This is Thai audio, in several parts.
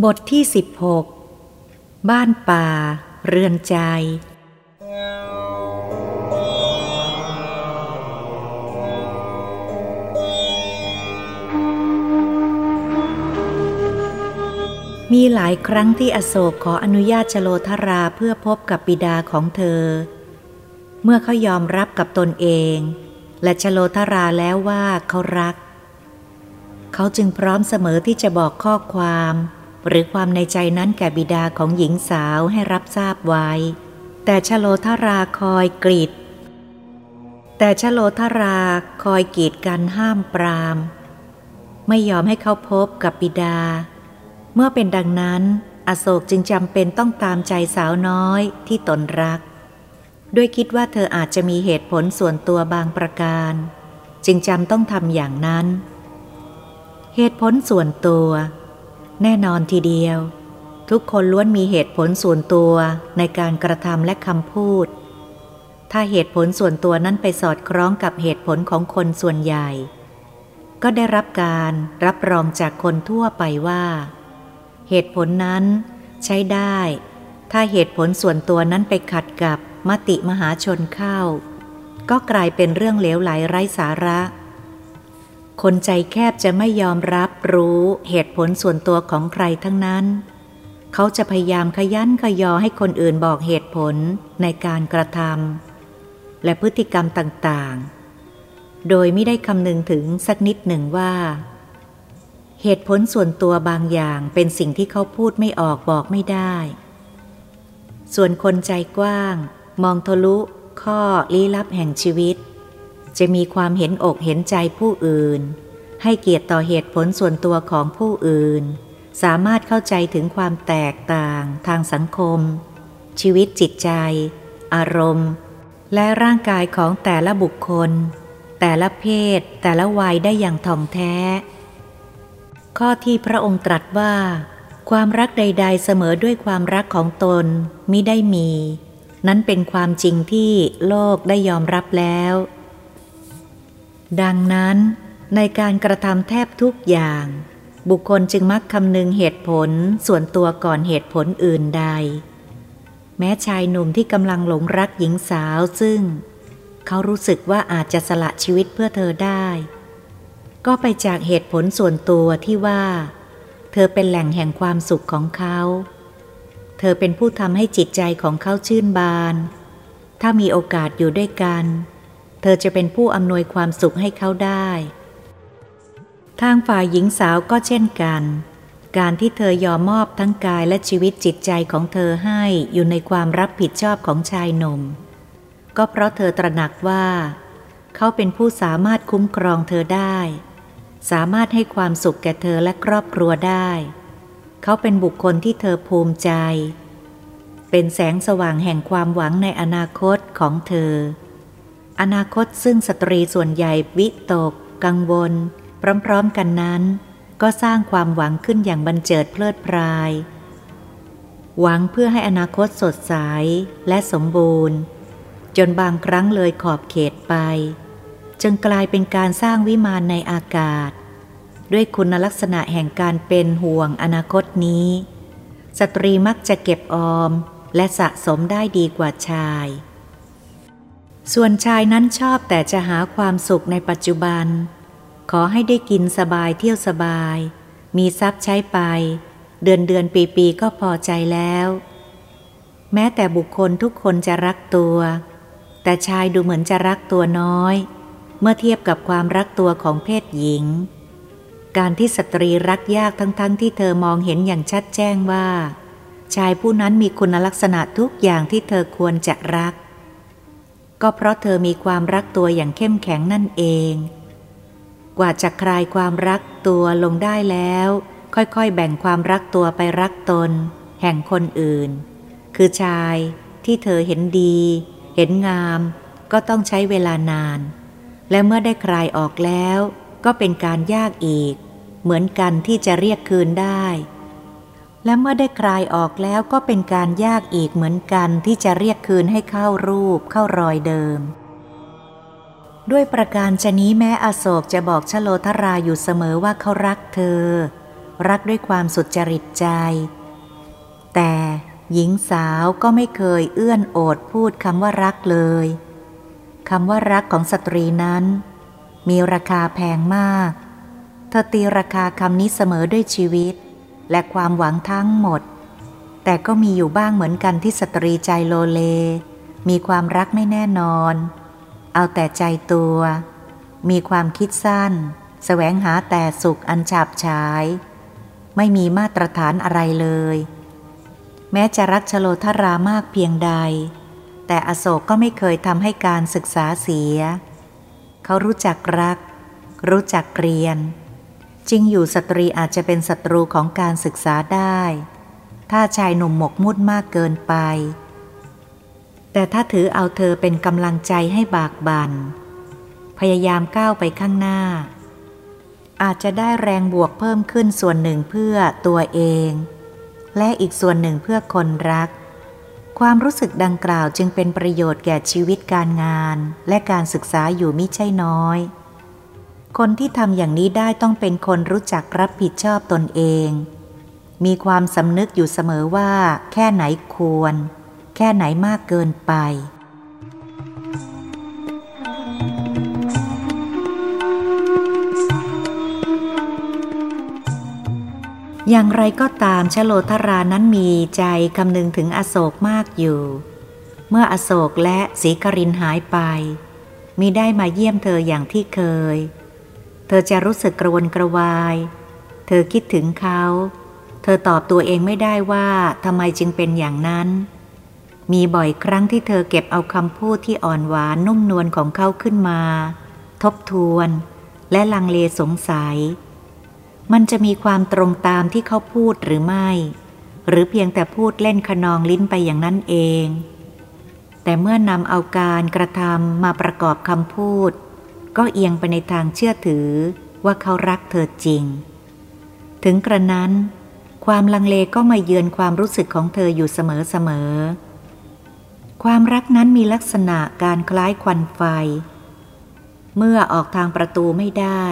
บทที่สิบหกบ้านป่า เรือนใจ มีหลายครั้งที่อโศกขออนุญาตชโลธราเพื่อพบกับบิดาของเธอ เมื่อเขายอมรับกับตนเอง และชโลธราแล้วว่าเขารัก เขาจึงพร้อมเสมอที่จะบอกข้อความ หรือความในใจนั้นแก่บิดาของหญิงสาวให้รับทราบไว้ แต่ชโลธราคอยกรีด แต่ชโลธราคอยกีดกันห้ามปราม ไม่ยอมให้เขาพบกับบิดา เมื่อเป็นดังนั้นอโศกจึงจำเป็นต้องตามใจสาวน้อยที่ตนรัก ด้วยคิดว่าเธออาจจะมีเหตุผลส่วนตัวบางประการ จึงจำต้องทำอย่างนั้น เหตุผลส่วนตัว แน่นอนทีเดียว ทุกคนล้วนมีเหตุผลส่วนตัวในการกระทำและคำพูด ถ้าเหตุผลส่วนตัวนั้นไปสอดคล้องกับเหตุผลของคนส่วนใหญ่ ก็ได้รับการรับรองจากคนทั่วไปว่า เหตุผลนั้นใช้ได้ ถ้าเหตุผลส่วนตัวนั้นไปขัดกับมติมหาชนเข้า ก็กลายเป็นเรื่องเหลวไหลไร้สาระ คนใจแคบจะไม่ยอมรับรู้เหตุผลส่วนตัวของใครทั้งนั้น เขาจะพยายามขยันขยอให้คนอื่นบอกเหตุผลในการกระทำและพฤติกรรมต่างๆ โดยไม่ได้คำนึงถึงสักนิดหนึ่งว่า เหตุผลส่วนตัวบางอย่างเป็นสิ่งที่เขาพูดไม่ออกบอกไม่ได้ ส่วนคนใจกว้าง มองทะลุข้อลี้ลับแห่งชีวิต จะมีความเห็นอกเห็นใจผู้อื่น ให้เกียรติต่อเหตุผลส่วนตัวของผู้อื่น สามารถเข้าใจถึงความแตกต่างทางสังคม ชีวิตจิตใจ อารมณ์ และร่างกายของแต่ละบุคคล แต่ละเพศ แต่ละวัยได้อย่างท่องแท้ ข้อที่พระองค์ตรัสว่า ความรักใด ๆ เสมอด้วยความรักของตนมิได้มี นั้นเป็นความจริงที่โลกได้ยอมรับแล้ว ดังนั้นในการกระทำแทบทุกอย่าง บุคคลจึงมักคำนึงเหตุผลส่วนตัวก่อนเหตุผลอื่นใด แม้ชายหนุ่มที่กำลังหลงรักหญิงสาวซึ่ง เขารู้สึกว่าอาจจะสละชีวิตเพื่อเธอได้ ก็ไปจากเหตุผลส่วนตัวที่ว่า เธอเป็นแหล่งแห่งความสุขของเขา เธอเป็นผู้ทำให้จิตใจของเขาชื่นบาน ถ้ามีโอกาสอยู่ด้วยกันเเธอจะเป็นผู้อำนวยความสุขให้เขาได้ ทางฝ่ายหญิงสาวก็เช่นกัน การที่เธอยอมมอบทั้งกายและชีวิตจิตใจของเธอให้อยู่ในความรับผิดชอบของชายหนุ่ม ก็เพราะเธอตระหนักว่า เขาเป็นผู้สามารถคุ้มครองเธอได้ สามารถให้ความสุขแก่เธอและครอบครัวได้ เขาเป็นบุคคลที่เธอภูมิใจเป็นแสงสว่างแห่งความหวังในอนาคตของเธอ อนาคตซึ่งสตรีส่วนใหญ่วิตก กังวล พร้อมๆกันนั้น ก็สร้างความหวังขึ้นอย่างบันเจิดเพลิดเพลาย หวังเพื่อให้อนาคตสดใสและสมบูรณ์ จนบางครั้งเลยขอบเขตไป จึงกลายเป็นการสร้างวิมานในอากาศ ด้วยคุณลักษณะแห่งการเป็นห่วงอนาคตนี้ สตรีมักจะเก็บออมและสะสมได้ดีกว่าชาย ส่วนชายนั้นชอบแต่จะหาความสุขในปัจจุบัน ขอให้ได้กินสบายเที่ยวสบาย มีทรัพย์ใช้ไป เดือนเดือนปีปีก็พอใจแล้ว แม้แต่บุคคลทุกคนจะรักตัว แต่ชายดูเหมือนจะรักตัวน้อย เมื่อเทียบกับความรักตัวของเพศหญิง การที่สตรีรักยากทั้งๆทที่เธอมองเห็นอย่างชัดแจ้งว่า ชายผู้นั้นมีคุณลักษณะทุกอย่างที่เธอควรจะรัก ก็เพราะเธอมีความรักตัวอย่างเข้มแข็งนั่นเอง กว่าจะคลายความรักตัวลงได้แล้ว ค่อยๆ แบ่งความรักตัวไปรักตน แห่งคนอื่น คือชายที่เธอเห็นดี เห็นงาม ก็ต้องใช้เวลานาน และเมื่อได้คลายออกแล้ว ก็เป็นการยากอีก เหมือนกันที่จะเรียกคืนได้ และเมื่อได้คลายออกแล้วก็เป็นการยากอีกเหมือนกันที่จะเรียกคืนให้เข้ารูปเข้ารอยเดิม ด้วยประการชนี้แม้อโศกจะบอกชโลธราอยู่เสมอว่าเขารักเธอ รักด้วยความสุดจริตใจ แต่หญิงสาวก็ไม่เคยเอื้อนโอษฐ์พูดคำว่ารักเลยคำว่ารักของสตรีนั้น มีราคาแพงมาก เธอตีราคาคำนี้เสมอด้วยชีวิต และความหวังทั้งหมด แต่ก็มีอยู่บ้างเหมือนกันที่สตรีใจโลเล มีความรักไม่แน่นอน เอาแต่ใจตัว มีความคิดสั้นแสวงหาแต่สุขอันฉับฉาย ไม่มีมาตรฐานอะไรเลย แม้จะรักชโลธรามากเพียงใด แต่อโศกก็ไม่เคยทำให้การศึกษาเสีย เขารู้จักรัก รู้จักเรียน จริงอยู่สตรีอาจจะเป็นศัตรูของการศึกษาได้ ถ้าชายหนุ่มหมกมุ่นมากเกินไป แต่ถ้าถือเอาเธอเป็นกำลังใจให้บากบัน่น พยายามก้าวไปข้างหน้า อาจจะได้แรงบวกเพิ่มขึ้นส่วนหนึ่งเพื่อตัวเอง และอีกส่วนหนึ่งเพื่อคนรัก ความรู้สึกดังกล่าวจึงเป็นประโยชน์แก่ชีวิตการงานและการศึกษาอยู่มิใช่น้อย คนที่ทำอย่างนี้ได้ต้องเป็นคนรู้จักรับผิดชอบตนเอง มีความสำนึกอยู่เสมอว่า แค่ไหนควร แค่ไหนมากเกินไป อย่างไรก็ตามชโลธรานั้นมีใจคำนึงถึงอโศกมากอยู่ เมื่ออโศกและศีครินหายไปมีได้มาเยี่ยมเธออย่างที่เคย เธอจะรู้สึกกระวนกระวาย เธอคิดถึงเขา เธอตอบตัวเองไม่ได้ว่าทำไมจึงเป็นอย่างนั้น มีบ่อยครั้งที่เธอเก็บเอาคำพูดที่อ่อนหวานนุ่มนวลของเขาขึ้นมา ทบทวน และลังเลสงสัย มันจะมีความตรงตามที่เขาพูดหรือไม่ หรือเพียงแต่พูดเล่นขนองลิ้นไปอย่างนั้นเอง แต่เมื่อนำเอาการกระทำมาประกอบคำพูด ก็เอียงไปในทางเชื่อถือว่าเขารักเธอจริง ถึงกระนั้นความลังเลก็มาเยือนความรู้สึกของเธออยู่เสมอๆ ความรักนั้นมีลักษณะการคล้ายควันไฟ เมื่อออกทางประตูไม่ได้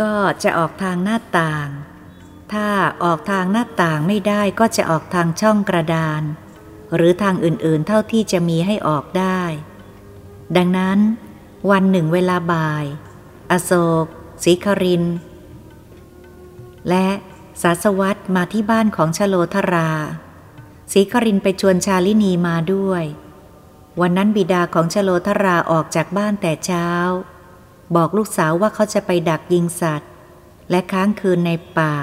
ก็จะออกทางหน้าต่าง ถ้าออกทางหน้าต่างไม่ได้ก็จะออกทางช่องกระดาน หรือทางอื่นๆเท่าที่จะมีให้ออกได้ ดังนั้น วันหนึ่งเวลาบ่าย อโศกศรีคริน และสาสวัตมาที่บ้านของชโลธราศรีครินไปชวนชาลินีมาด้วย วันนั้นบิดาของชโลธราออกจากบ้านแต่เช้า บอกลูกสาวว่าเขาจะไปดักยิงสัตว์ และค้างคืนในป่า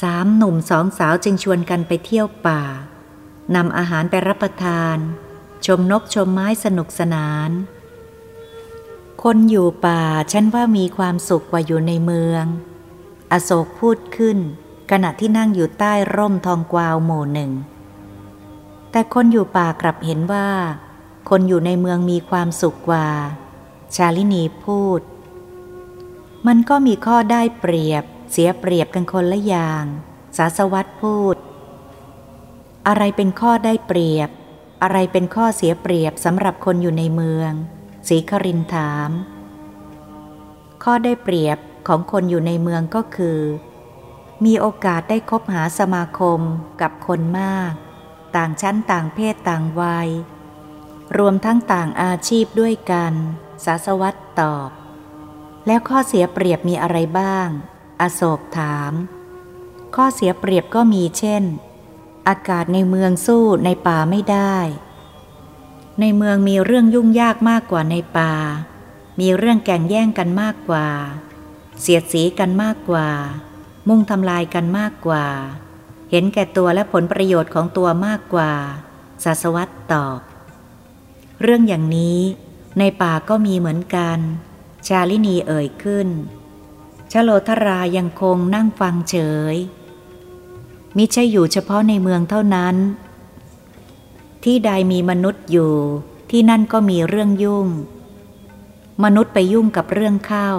สามหนุ่มสองสาวจึงชวนกันไปเที่ยวป่านำอาหารไปรับประทาน ชมนกชมไม้สนุกสนาน คนอยู่ป่าฉันว่ามีความสุขกว่าอยู่ในเมือง อโศกพูดขึ้น ขณะที่นั่งอยู่ใต้ร่มทองกวาวหมู่หนึ่ง แต่คนอยู่ป่ากลับเห็นว่า คนอยู่ในเมืองมีความสุขกว่า ชาลินีพูด มันก็มีข้อได้เปรียบ เสียเปรียบกันคนละอย่าง สาสวัตพูด อะไรเป็นข้อได้เปรียบ อะไรเป็นข้อเสียเปรียบสำหรับคนอยู่ในเมือง ศีครินถาม ข้อได้เปรียบของคนอยู่ในเมืองก็คือ มีโอกาสได้คบหาสมาคมกับคนมาก ต่างชั้นต่างเพศต่างวัย รวมทั้งต่างอาชีพด้วยกัน สาสวัตตอบ แล้วข้อเสียเปรียบมีอะไรบ้าง อโศกถาม ข้อเสียเปรียบก็มีเช่น อากาศในเมืองสู้ในป่าไม่ได้ ในเมืองมีเรื่องยุ่งยากมากกว่าในป่า มีเรื่องแก่งแย่งกันมากกว่า เสียดสีกันมากกว่า มุ่งทำลายกันมากกว่า เห็นแก่ตัวและผลประโยชน์ของตัวมากกว่าสาสวัตตอบ เรื่องอย่างนี้ในป่าก็มีเหมือนกัน ชาลินีเอ่ยขึ้นชโลธรายังคงนั่งฟังเฉย มิใช่อยู่เฉพาะในเมืองเท่านั้น ที่ใดมีมนุษย์อยู่ ที่นั่นก็มีเรื่องยุ่ง มนุษย์ไปยุ่งกับเรื่องเข้า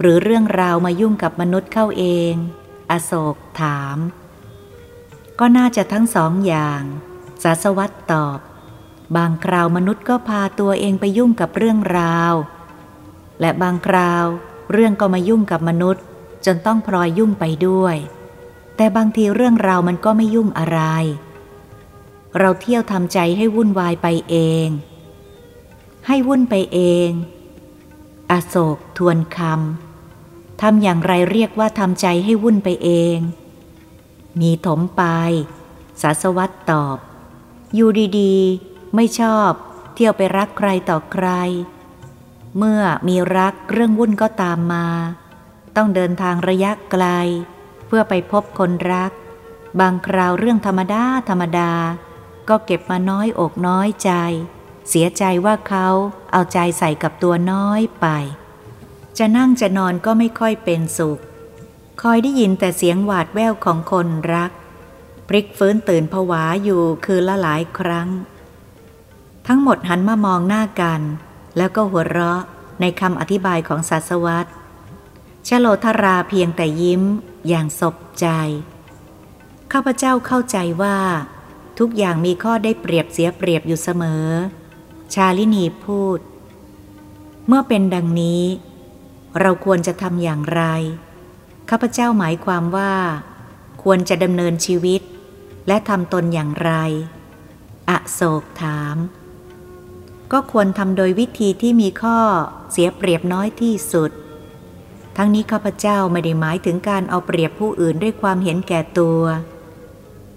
หรือเรื่องราวมายุ่งกับมนุษย์เข้าเอง อโศกถาม ก็น่าจะทั้งสองอย่าง สาสวัตตอบ บางคราวมนุษย์ก็พาตัวเองไปยุ่งกับเรื่องราว และบางคราวเรื่องก็มายุ่งกับมนุษย์ จนต้องพลอยยุ่งไปด้วย แต่บางทีเรื่องราวมันก็ไม่ยุ่งอะไร เราเที่ยวทำใจให้วุ่นวายไปเอง ให้วุ่นไปเอง อโศกทวนคำทำอย่างไรเรียกว่าทำใจให้วุ่นไปเอง มีถมไปสาสวัตตอบ อยู่ดีๆ ไม่ชอบ เที่ยวไปรักใครต่อใคร เมื่อมีรักเรื่องวุ่นก็ตามมา ต้องเดินทางระยะไกล เพื่อไปพบคนรัก บางคราวเรื่องธรรมดาธรรมดา ก็เก็บมาน้อยอกน้อยใจ เสียใจว่าเขาเอาใจใส่กับตัวน้อยไป จะนั่งจะนอนก็ไม่ค่อยเป็นสุข คอยได้ยินแต่เสียงหวาดแววของคนรักพลิกฟื้นตื่นผวาอยู่คืนละหลายครั้ง ทั้งหมดหันมามองหน้ากัน แล้วก็หัวเราะในคำอธิบายของศาสวัตชโลธราเพียงแต่ยิ้มอย่างสบใจ ข้าพเจ้าเข้าใจว่า ทุกอย่างมีข้อได้เปรียบเสียเปรียบอยู่เสมอ ชาลินีพูด เมื่อเป็นดังนี้ เราควรจะทำอย่างไร ข้าพเจ้าหมายความว่า ควรจะดำเนินชีวิต และทำตนอย่างไร อโศกถาม ก็ควรทำโดยวิธีที่มีข้อเสียเปรียบน้อยที่สุด ทั้งนี้ข้าพเจ้าไม่ได้หมายถึงการเอาเปรียบผู้อื่นด้วยความเห็นแก่ตัว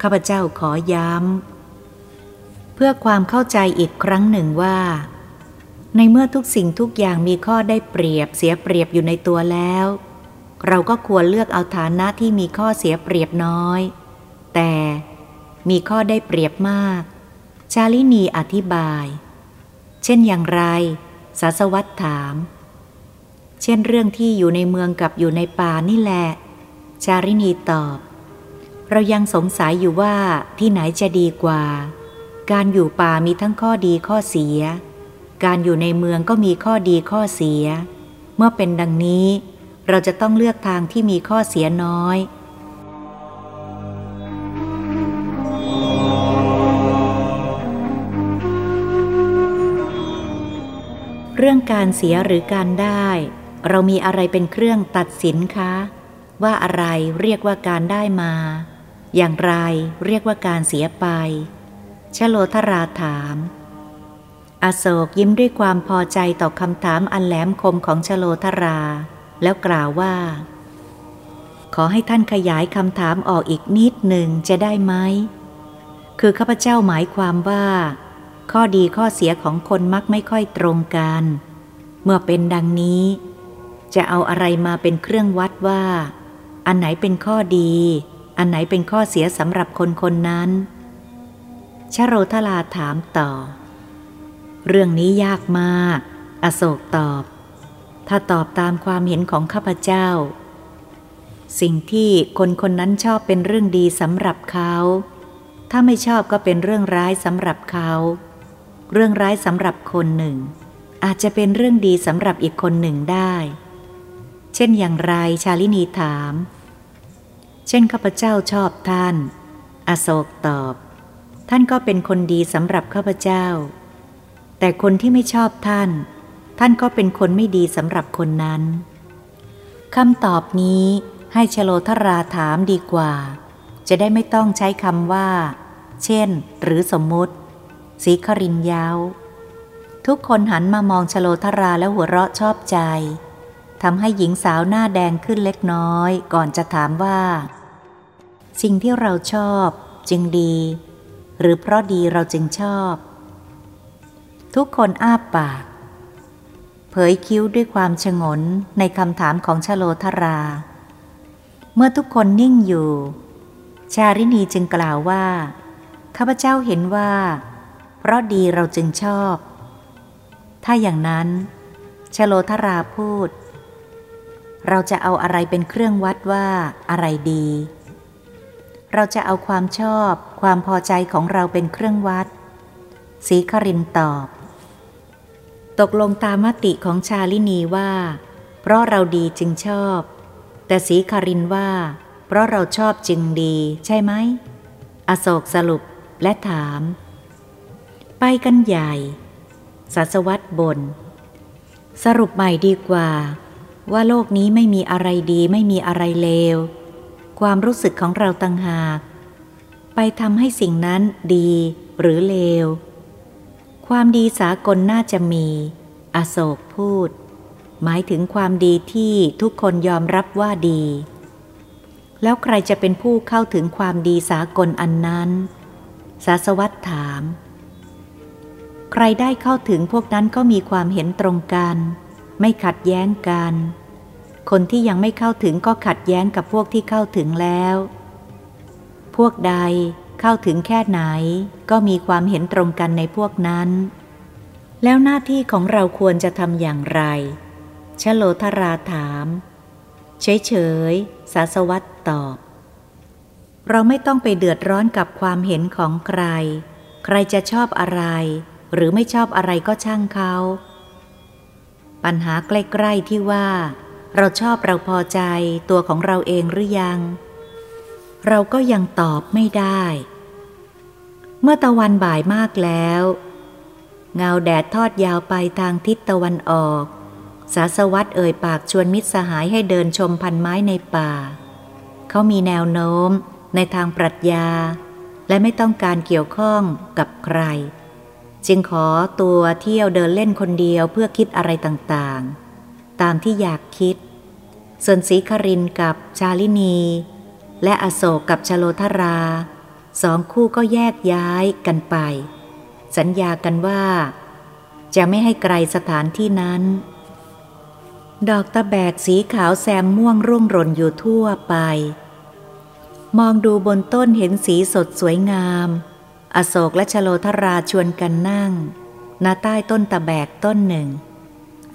ข้าพเจ้าขอย้ำ เพื่อความเข้าใจอีกครั้งหนึ่งว่า ในเมื่อทุกสิ่งทุกอย่างมีข้อได้เปรียบเสียเปรียบอยู่ในตัวแล้ว เราก็ควรเลือกเอาฐานะที่มีข้อเสียเปรียบน้อย แต่มีข้อได้เปรียบมาก ชาลินีอธิบาย เช่นอย่างไร สาสวัตถาม เช่นเรื่องที่อยู่ในเมืองกับอยู่ในป่านี่แหละ ชาลินีตอบ เรายังสงสัยอยู่ว่าที่ไหนจะดีกว่า การอยู่ป่ามีทั้งข้อดีข้อเสีย การอยู่ในเมืองก็มีข้อดีข้อเสีย เมื่อเป็นดังนี้ เราจะต้องเลือกทางที่มีข้อเสียน้อย เรื่องการเสียหรือการได้ เรามีอะไรเป็นเครื่องตัดสินคะ ว่าอะไรเรียกว่าการได้มา อย่างไรเรียกว่าการเสียไป ชโลธราถาม อโศกยิ้มด้วยความพอใจต่อคำถามอันแหลมคมของชโลธรา แล้วกล่าวว่า ขอให้ท่านขยายคำถามออกอีกนิดหนึ่งจะได้ไหม คือข้าพเจ้าหมายความว่า ข้อดีข้อเสียของคนมักไม่ค่อยตรงกัน เมื่อเป็นดังนี้ จะเอาอะไรมาเป็นเครื่องวัดว่า อันไหนเป็นข้อดี อันไหนเป็นข้อเสียสำหรับคนคนนั้น ชโรธลาถามต่อ เรื่องนี้ยากมาก อโศกตอบ ถ้าตอบตามความเห็นของข้าพเจ้า สิ่งที่คนคนนั้นชอบเป็นเรื่องดีสำหรับเขา ถ้าไม่ชอบก็เป็นเรื่องร้ายสำหรับเขา เรื่องร้ายสำหรับคนหนึ่ง อาจจะเป็นเรื่องดีสำหรับอีกคนหนึ่งได้ เช่นอย่างไรชาลินีถาม เช่นข้าพเจ้าชอบท่าน อโศกตอบ ท่านก็เป็นคนดีสำหรับข้าพเจ้า แต่คนที่ไม่ชอบท่าน ท่านก็เป็นคนไม่ดีสำหรับคนนั้นคำตอบนี้ให้ชโลธราถามดีกว่า จะได้ไม่ต้องใช้คำว่า เช่น หรือสมมุติสีครินยาว ทุกคนหันมามองชโลธราแล้วหัวเราะชอบใจ ทำให้หญิงสาวหน้าแดงขึ้นเล็กน้อย ก่อนจะถามว่า สิ่งที่เราชอบจึงดี หรือเพราะดีเราจึงชอบ ทุกคนอ้าปาก เผยคิ้วด้วยความชงนในคำถามของชโลธรา เมื่อทุกคนนิ่งอยู่ ชารินีจึงกล่าวว่าข้าพเจ้าเห็นว่า เพราะดีเราจึงชอบ ถ้าอย่างนั้น ชโลธราพูด เราจะเอาอะไรเป็นเครื่องวัดว่าอะไรดี เราจะเอาความชอบ ความพอใจของเราเป็นเครื่องวัดสีครินตอบ ตกลงตามมติของชาลินีว่า เพราะเราดีจึงชอบ แต่สีครินว่า เพราะเราชอบจึงดี ใช่ไหม อโศกสรุปและถาม ไปกันใหญ่สัสวัตบน สรุปใหม่ดีกว่า ว่าโลกนี้ไม่มีอะไรดีไม่มีอะไรเลว ความรู้สึกของเราต่างหาก ไปทำให้สิ่งนั้นดีหรือเลว ความดีสากลน่าจะมี อโศกพูด หมายถึงความดีที่ทุกคนยอมรับว่าดี แล้วใครจะเป็นผู้เข้าถึงความดีสากลอันนั้น สาสวัตถาม ใครได้เข้าถึงพวกนั้นก็มีความเห็นตรงกัน ไม่ขัดแย้งกัน คนที่ยังไม่เข้าถึงก็ขัดแย้งกับพวกที่เข้าถึงแล้ว พวกใดเข้าถึงแค่ไหนก็มีความเห็นตรงกันในพวกนั้น แล้วหน้าที่ของเราควรจะทำอย่างไรชโลธราถาม เฉยๆสาสวัตตอบ เราไม่ต้องไปเดือดร้อนกับความเห็นของใคร ใครจะชอบอะไร หรือไม่ชอบอะไรก็ช่างเขา ปัญหาใกล้ๆที่ว่า เราชอบเราพอใจตัวของเราเองหรือยัง เราก็ยังตอบไม่ได้ เมื่อตะวันบ่ายมากแล้ว เงาแดดทอดยาวไปทางทิศตะวันออก สาสวัตเอ่ยปากชวนมิตรสหายให้เดินชมพันไม้ในป่า เขามีแนวโน้มในทางปรัชญา และไม่ต้องการเกี่ยวข้องกับใคร จึงขอตัวเที่ยวเดินเล่นคนเดียวเพื่อคิดอะไรต่างๆ ตามที่อยากคิด ส่วนสีครินกับชาลินี และอโศกกับชโลธราสองคู่ก็แยกย้ายกันไป สัญญากันว่า จะไม่ให้ไกลสถานที่นั้น ดอกตะแบกสีขาวแซมม่วงร่วงรนอยู่ทั่วไป มองดูบนต้นเห็นสีสดสวยงาม อโศกและชโลธราชวนกันนั่งณใต้ต้นตะแบกต้นหนึ่ง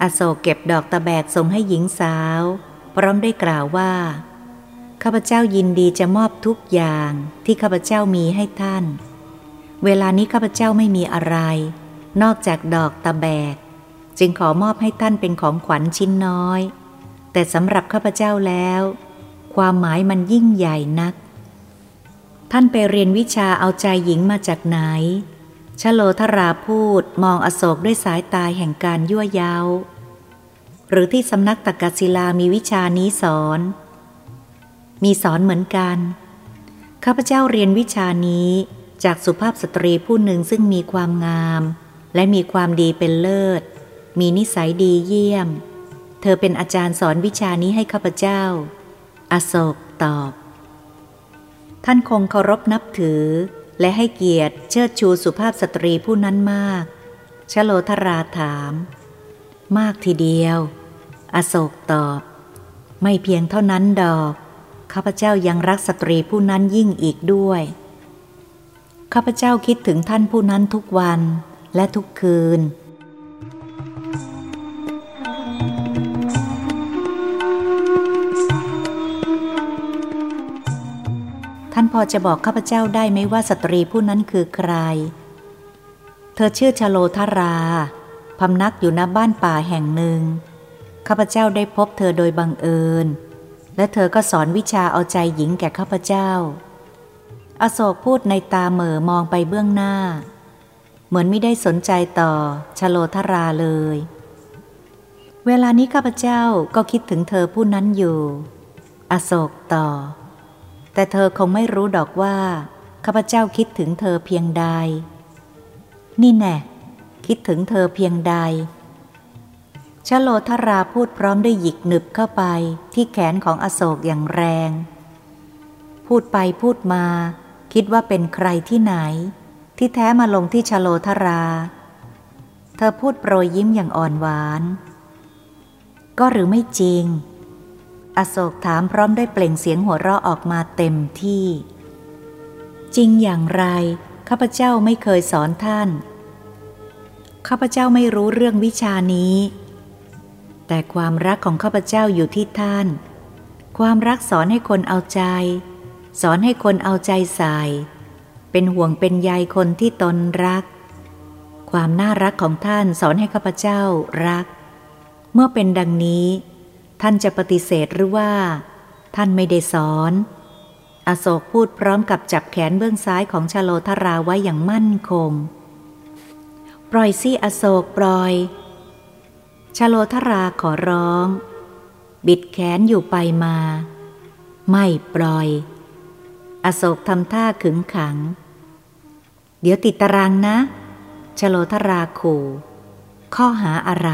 อโศกเก็บดอกตะแบกส่งให้หญิงสาว พร้อมได้กล่าวว่า ข้าพเจ้ายินดีจะมอบทุกอย่างที่ข้าพเจ้ามีให้ท่าน เวลานี้ข้าพเจ้าไม่มีอะไร นอกจากดอกตะแบก จึงขอมอบให้ท่านเป็นของขวัญชิ้นน้อย แต่สำหรับข้าพเจ้าแล้ว ความหมายมันยิ่งใหญ่นัก ท่านไปเรียนวิชาเอาใจหญิงมาจากไหน ชโลธราพูดมองอโศกด้วยสายตาแห่งการยั่วยาหรือที่สำนักตักกศิลามีวิชานี้สอน มีสอนเหมือนกัน ข้าพเจ้าเรียนวิชานี้จากสุภาพสตรีผู้หนึ่งซึ่งมีความงาม และมีความดีเป็นเลิศ มีนิสัยดีเยี่ยม เธอเป็นอาจารย์สอนวิชานี้ให้ข้าพเจ้า อโศกตอบ ท่านคงเคารพนับถือ และให้เกียรติเชิดชูสุภาพสตรีผู้นั้นมาก ชโลธราถาม มากทีเดียว อโศกตอบ ไม่เพียงเท่านั้นดอก ข้าพเจ้ายังรักสตรีผู้นั้นยิ่งอีกด้วย ข้าพเจ้าคิดถึงท่านผู้นั้นทุกวันและทุกคืนานพอจะบอกข้าพเจ้าได้ไหมว่าสตรีผู้นั้นคือใคร เธอชื่อชโลธารา พำนักอยู่ณบ้านป่าแห่งหนึ่ง ข้าพเจ้าได้พบเธอโดยบังเอิญ และเธอก็สอนวิชาเอาใจหญิงแก่ข้าพเจ้า อโศกพูดในตาเหม่อมองไปเบื้องหน้า เหมือนไม่ได้สนใจต่อชโลธาราเลย เวลานี้ข้าพเจ้าก็คิดถึงเธอผู้นั้นอยู่ อโศกต่อ แต่เธอคงไม่รู้ดอกว่าข้าพเจ้าคิดถึงเธอเพียงใด นี่แน่คิดถึงเธอเพียงใดชโลธราพูดพร้อมด้วยหยิกหนึบเข้าไปที่แขนของอโศกอย่างแรง พูดไปพูดมา คิดว่าเป็นใครที่ไหน ที่แท้มาลงที่ชโลธรา เธอพูดโปรยยิ้มอย่างอ่อนหวาน ก็หรือไม่จริง อโศกถามพร้อมได้เปล่งเสียงหัวเราะออกมาเต็มที่ จริงอย่างไร ข้าพเจ้าไม่เคยสอนท่าน ข้าพเจ้าไม่รู้เรื่องวิชานี้ แต่ความรักของข้าพเจ้าอยู่ที่ท่าน ความรักสอนให้คนเอาใจ สอนให้คนเอาใจใส่ เป็นห่วงเป็นใยคนที่ตนรัก ความน่ารักของท่านสอนให้ข้าพเจ้ารัก เมื่อเป็นดังนี้ ท่านจะปฏิเสธหรือว่า ท่านไม่ได้สอน อโศกพูดพร้อมกับจับแขนเบื้องซ้ายของชโลธราไว้อย่างมั่นคง ปล่อยสิอโศกปล่อย ชโลธราขอร้อง บิดแขนอยู่ไปมา ไม่ปล่อย อโศกทำท่าขึงขัง เดี๋ยวติดตารางนะ ชโลธราขู่ ข้อหาอะไร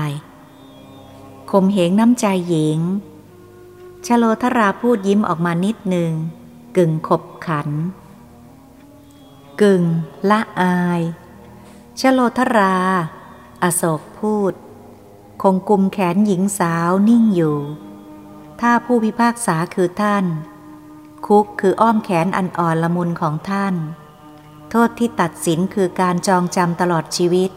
คมเหงน้ำใจหญิง ชโลธราพูดยิ้มออกมานิดหนึ่ง กึ่งขบขัน กึ่งละอาย ชโลธรา อโศกพูด คงกุมแขนหญิงสาวนิ่งอยู่ ถ้าผู้พิพากษาคือท่าน คุกคืออ้อมแขนอันอ่อนละมุนของท่าน โทษที่ตัดสินคือการจองจำตลอดชีวิต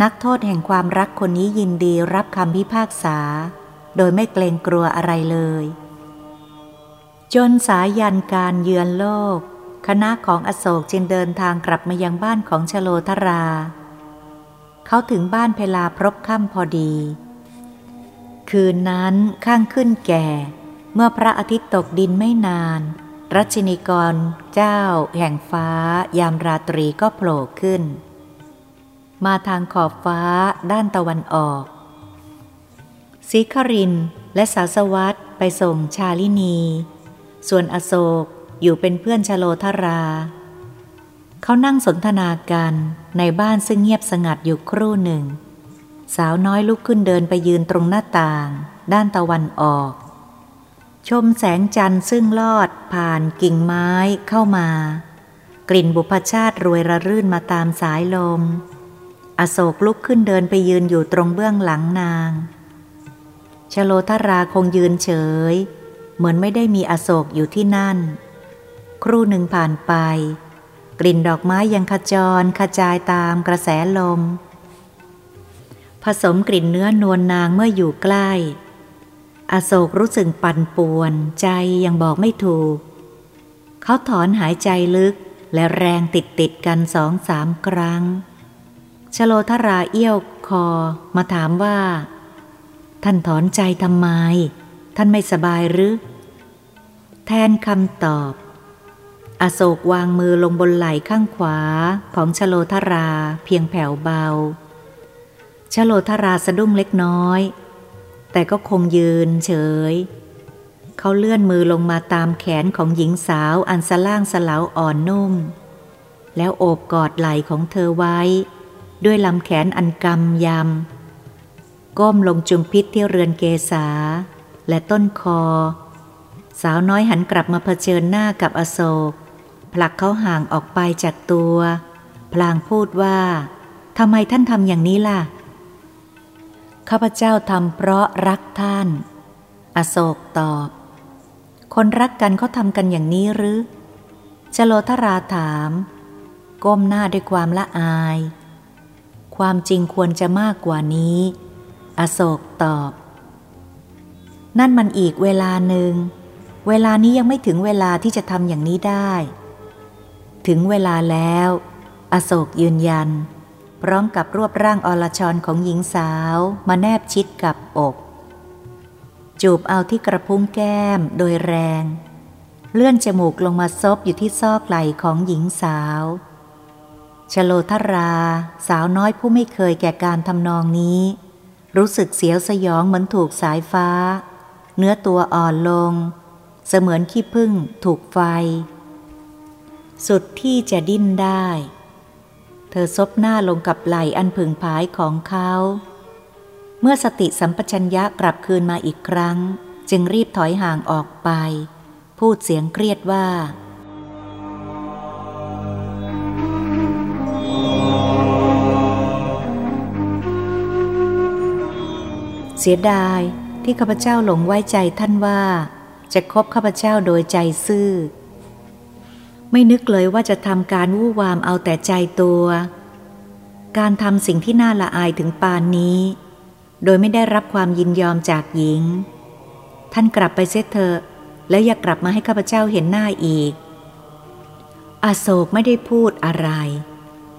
นักโทษแห่งความรักคนนี้ยินดีรับคำพิพากษา โดยไม่เกรงกลัวอะไรเลย จนสายันการเยือนโลก คณะของอโศกจึงเดินทางกลับมายังบ้านของชโลธรา เขาถึงบ้านเพลาพรบค่ำพอดี คืนนั้นข้างขึ้นแก่ เมื่อพระอาทิตย์ตกดินไม่นาน รัชนิกรเจ้า แห่งฟ้ายามราตรีก็โผล่ขึ้น มาทางขอบฟ้าด้านตะวันออกสิครินและสาสวัตไปส่งชาลินี ส่วนอโศกอยู่เป็นเพื่อนชโลธรา เขานั่งสนทนากันในบ้านซึ่งเงียบสงัดอยู่ครู่หนึ่ง สาวน้อยลุกขึ้นเดินไปยืนตรงหน้าต่าง ด้านตะวันออก ชมแสงจันทร์ซึ่งลอดผ่านกิ่งไม้เข้ามา กลิ่นบุพชาติรวยระรื่นมาตามสายลม อโศกลุกขึ้นเดินไปยืนอยู่ตรงเบื้องหลังนาง ชโลธราคงยืนเฉย เหมือนไม่ได้มีอโศกอยู่ที่นั่น ครู่หนึ่งผ่านไป กลิ่นดอกไม้ยังขจรขจายตามกระแสลม ผสมกลิ่นเนื้อนวลนางเมื่ออยู่ใกล้ อโศกรู้สึกปั่นป่วนใจยังบอกไม่ถูก เขาถอนหายใจลึกและแรงติดติดกันสองสามครั้ง ชโลธราเอี้ยวคอมาถามว่า ท่านถอนใจทำไม ท่านไม่สบายหรือ แทนคำตอบ อโศกวางมือลงบนไหล่ข้างขวาของชโลธราเพียงแผ่วเบา ชโลธราสะดุ้งเล็กน้อย แต่ก็คงยืนเฉย เขาเลื่อนมือลงมาตามแขนของหญิงสาวอันสล่างสลาวอ่อนนุ่ม แล้วโอบกอดไหล่ของเธอไว้ ด้วยลำแขนอันกำยำ ก้มลงจุมพิษที่เรือนเกษา และต้นคอ สาวน้อยหันกลับมาเผชิญหน้ากับอโศก ผลักเขาห่างออกไปจากตัว พลางพูดว่าทำไมท่านทำอย่างนี้ล่ะ ข้าพเจ้าทำเพราะรักท่าน อโศกตอบ คนรักกันเขาทำกันอย่างนี้หรือ ชโลธราถาม ก้มหน้าด้วยความละอาย ความจริงควรจะมากกว่านี้ อโศกตอบ นั่นมันอีกเวลาหนึ่ง เวลานี้ยังไม่ถึงเวลาที่จะทำอย่างนี้ได้ ถึงเวลาแล้ว อโศกยืนยัน พร้อมกับรวบร่างอรชรของหญิงสาวมาแนบชิดกับอกจูบเอาที่กระพุ้งแก้มโดยแรง เลื่อนจมูกลงมาซบอยู่ที่ซอกไหล่ของหญิงสาว ชโลธรา สาวน้อยผู้ไม่เคยแก่การทำนองนี้ รู้สึกเสียวสยองเหมือนถูกสายฟ้า เนื้อตัวอ่อนลง เสมือนขี้พึ่งถูกไฟ สุดที่จะดิ้นได้ เธอซบหน้าลงกับไหลอันผึ่งผายของเขา เมื่อสติสัมปชัญญะกลับคืนมาอีกครั้ง จึงรีบถอยห่างออกไป พูดเสียงเครียดว่า เสียดายที่ข้าพเจ้าหลงไว้ใจท่านว่า จะคบข้าพเจ้าโดยใจซื่อ ไม่นึกเลยว่าจะทำการวู่วามเอาแต่ใจตัว การทำสิ่งที่น่าละอายถึงปานนี้ โดยไม่ได้รับความยินยอมจากหญิง ท่านกลับไปเสียเถอะแล้วอย่ากลับมาให้ข้าพเจ้าเห็นหน้าอีก อโศกไม่ได้พูดอะไร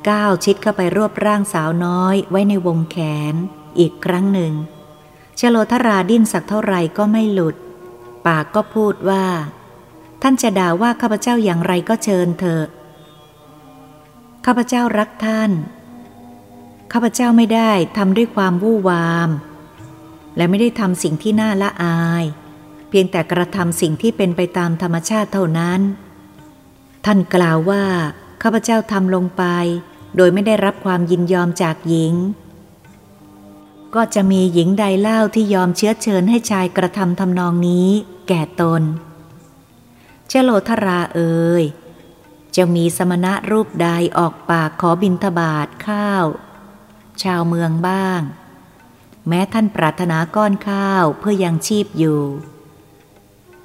ก้าวชิดเข้าไปรวบร่างสาวน้อยไว้ในวงแขนอีกครั้งหนึ่ง ชโลธราดิ้นสักเท่าไรก็ไม่หลุด ปากก็พูดว่า ท่านจะด่าว่าข้าพเจ้าอย่างไรก็เชิญเถอะ ข้าพเจ้ารักท่าน ข้าพเจ้าไม่ได้ทำด้วยความวู่วาม และไม่ได้ทำสิ่งที่น่าละอาย เพียงแต่กระทำสิ่งที่เป็นไปตามธรรมชาติเท่านั้น ท่านกล่าวว่าข้าพเจ้าทำลงไป โดยไม่ได้รับความยินยอมจากหญิง ก็จะมีหญิงใดเล่าที่ยอมเชื้อเชิญให้ชายกระทำทำนองนี้ แก่ตนเชโลธราเอ่ยจะมีสมณะรูปใดออกปากขอบินทบาทข้าว ชาวเมืองบ้าง แม้ท่านปรารถนาก้อนข้าวเพื่อยังชีพอยู่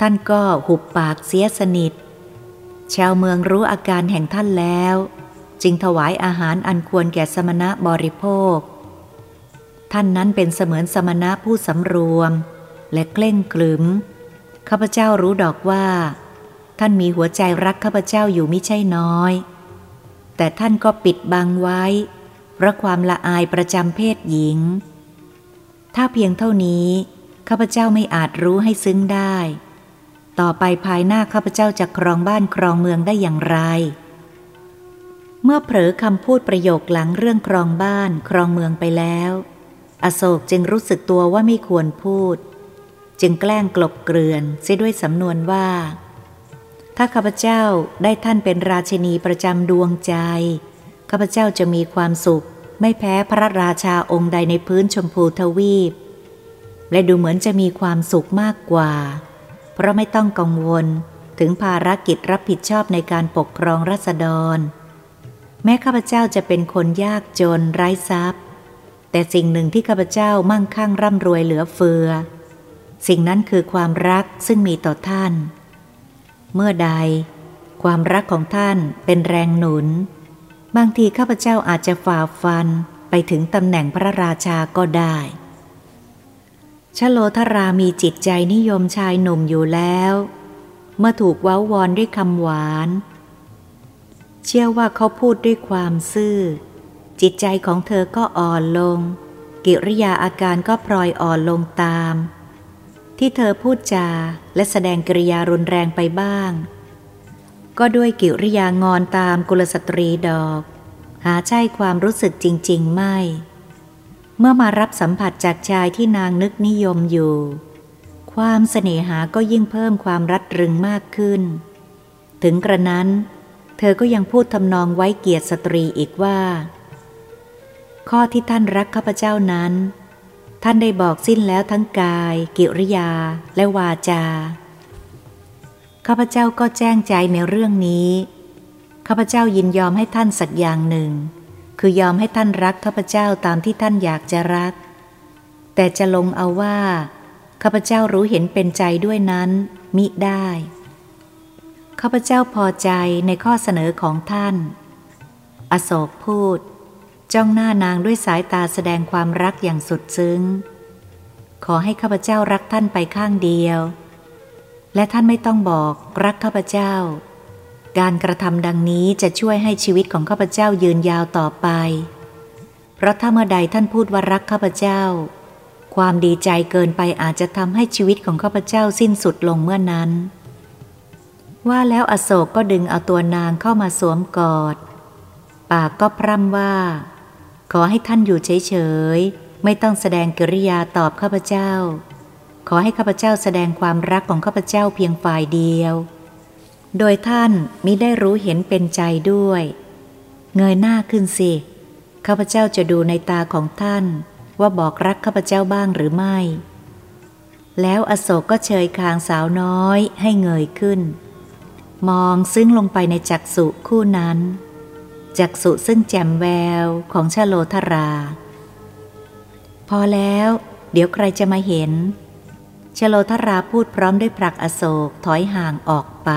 ท่านก็หุบปากเสียสนิท ชาวเมืองรู้อาการแห่งท่านแล้ว จึงถวายอาหารอันควรแก่สมณะบริโภค ท่านนั้นเป็นเสมือนสมณะผู้สำรวม และเกล้งกลืมข้าพเจ้ารู้ดอกว่า ท่านมีหัวใจรักข้าพเจ้าอยู่มิใช่น้อย แต่ท่านก็ปิดบังไว้ เพราะความละอายประจำเพศหญิง ถ้าเพียงเท่านี้ ข้าพเจ้าไม่อาจรู้ให้ซึ้งได้ ต่อไปภายหน้าข้าพเจ้าจะครองบ้านครองเมืองได้อย่างไร เมื่อเผลอคำพูดประโยคหลังเรื่องครองบ้านครองเมืองไปแล้ว อโศกจึงรู้สึกตัวว่าไม่ควรพูด จึงแกล้งกลบเกลื่อนเสียด้วยสำนวนว่า ถ้าข้าพเจ้าได้ท่านเป็นราชินีประจำดวงใจ ข้าพเจ้าจะมีความสุข ไม่แพ้พระราชาองค์ใดในพื้นชมพูทวีป และดูเหมือนจะมีความสุขมากกว่า เพราะไม่ต้องกังวลถึงภารกิจรับผิดชอบในการปกครองรัษฎร แม้ข้าพเจ้าจะเป็นคนยากจนไร้ทรัพย์ แต่สิ่งหนึ่งที่ข้าพเจ้ามั่งคั่งร่ำรวยเหลือเฟือ สิ่งนั้นคือความรักซึ่งมีต่อท่าน เมื่อใด ความรักของท่านเป็นแรงหนุน บางทีข้าพเจ้าอาจจะฝ่าฟันไปถึงตำแหน่งพระราชาก็ได้ชโลธรามีจิตใจนิยมชายหนุ่มอยู่แล้ว เมื่อถูกเว้าวอนด้วยคำหวาน เชื่อว่าเขาพูดด้วยความซื่อ จิตใจของเธอก็อ่อนลง กิริยาอาการก็พลอยอ่อนลงตาม ที่เธอพูดจาและแสดงกิริยารุนแรงไปบ้าง ก็ด้วยกิริยางอนตามกุลสตรีดอก หาใช่ความรู้สึกจริง ๆ ไม่ เมื่อมารับสัมผัสจากชายที่นางนึกนิยมอยู่ ความเสน่หาก็ยิ่งเพิ่มความรัดรึงมากขึ้น ถึงกระนั้น เธอก็ยังพูดทำนองไว้เกียรติสตรีอีกว่า ข้อที่ท่านรักข้าพเจ้านั้น ท่านได้บอกสิ้นแล้วทั้งกาย กิริยาและวาจา ข้าพเจ้าก็แจ้งใจในเรื่องนี้ ข้าพเจ้ายินยอมให้ท่านสักอย่างหนึ่ง คือยอมให้ท่านรักข้าพเจ้าตามที่ท่านอยากจะรัก แต่จะลงเอาว่าข้าพเจ้ารู้เห็นเป็นใจด้วยนั้นมิได้ ข้าพเจ้าพอใจในข้อเสนอของท่าน อโศกพูด จ้องหน้านางด้วยสายตาแสดงความรักอย่างสุดซึ้ง ขอให้ข้าพเจ้ารักท่านไปข้างเดียว และท่านไม่ต้องบอกรักข้าพเจ้า การกระทำดังนี้จะช่วยให้ชีวิตของข้าพเจ้ายืนยาวต่อไป เพราะถ้าเมื่อใดท่านพูดว่ารักข้าพเจ้า ความดีใจเกินไปอาจจะทำให้ชีวิตของข้าพเจ้าสิ้นสุดลงเมื่อนั้น ว่าแล้วอโศกก็ดึงเอาตัวนางเข้ามาสวมกอด ปากก็พร่ำว่า ขอให้ท่านอยู่เฉยๆ ไม่ต้องแสดงกิริยาตอบข้าพเจ้า ขอให้ข้าพเจ้าแสดงความรักของข้าพเจ้าเพียงฝ่ายเดียว โดยท่านมิได้รู้เห็นเป็นใจด้วย เงยหน้าขึ้นสิ ข้าพเจ้าจะดูในตาของท่าน ว่าบอกรักข้าพเจ้าบ้างหรือไม่ แล้วอโศกก็เชยคางสาวน้อยให้เงยขึ้น มองซึ้งลงไปในจักษุคู่นั้น จักสุซึ่งแจ่มแววของชาโลธรา พอแล้วเดี๋ยวใครจะมาเห็นชโลธราพูดพร้อมด้วยผลักอโศกถอยห่างออกไป